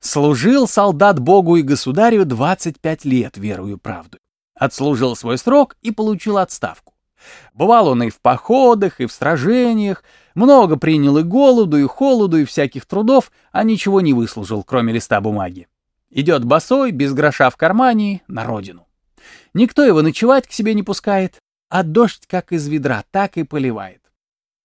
Служил солдат Богу и государю 25 лет, верую правду. Отслужил свой срок и получил отставку. Бывал он и в походах, и в сражениях, много принял и голоду, и холоду, и всяких трудов, а ничего не выслужил, кроме листа бумаги. Идет босой, без гроша в кармане, на родину. Никто его ночевать к себе не пускает, а дождь как из ведра, так и поливает.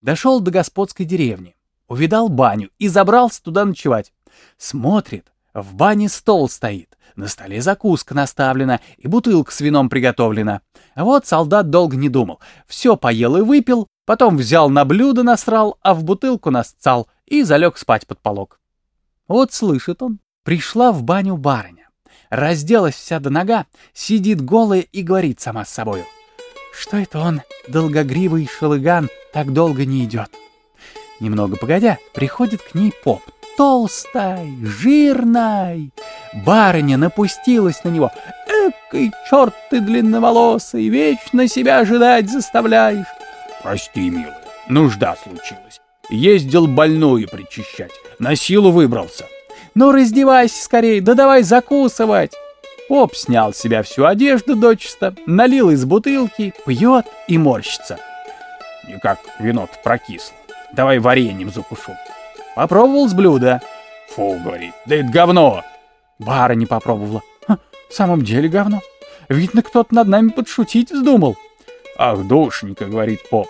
Дошел до господской деревни, увидал баню и забрался туда ночевать. Смотрит, в бане стол стоит, на столе закуска наставлена и бутылка с вином приготовлена. Вот солдат долго не думал, все поел и выпил, потом взял на блюдо насрал, а в бутылку насцал и залег спать под полог. Вот слышит он, пришла в баню барыня. Разделась вся до нога, сидит голая и говорит сама с собою. Что это он, долгогривый шалыган, так долго не идет? Немного погодя, приходит к ней поп, толстой, жирной. Барыня напустилась на него. Экой черт ты длинноволосый, вечно себя ожидать заставляешь. Прости, милая, нужда случилась. Ездил больную причищать, на силу выбрался. Ну раздевайся скорей, да давай закусывать. Поп снял с себя всю одежду дочисто, налил из бутылки, пьет и морщится. Никак вино-то прокисло. Давай вареньем закушу. Попробовал с блюда. Фу, говорит, да это говно. Бара не попробовала. Ха, в самом деле говно. Видно, кто-то над нами подшутить вздумал. Ах, душенька, говорит поп,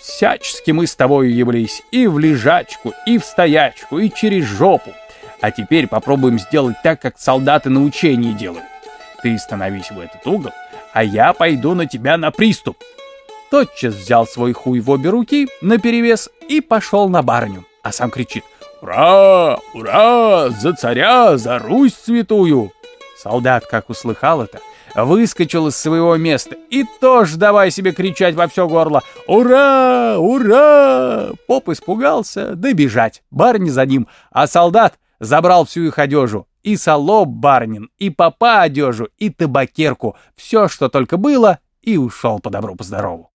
всячески мы с тобой являлись и в лежачку, и в стоячку, и через жопу. А теперь попробуем сделать так, как солдаты на учении делают. Ты становись в этот угол, а я пойду на тебя на приступ. Тотчас взял свой хуй в обе руки наперевес и пошел на барыню, а сам кричит «Ура! Ура! За царя! За Русь святую!» Солдат, как услыхал это, выскочил из своего места и тоже давай себе кричать во все горло «Ура! Ура!» Поп испугался, да бежать, барни за ним, а солдат забрал всю их одежу, и солоб барнин, и попа одежу, и табакерку, все, что только было, и ушел по добру, по здорову.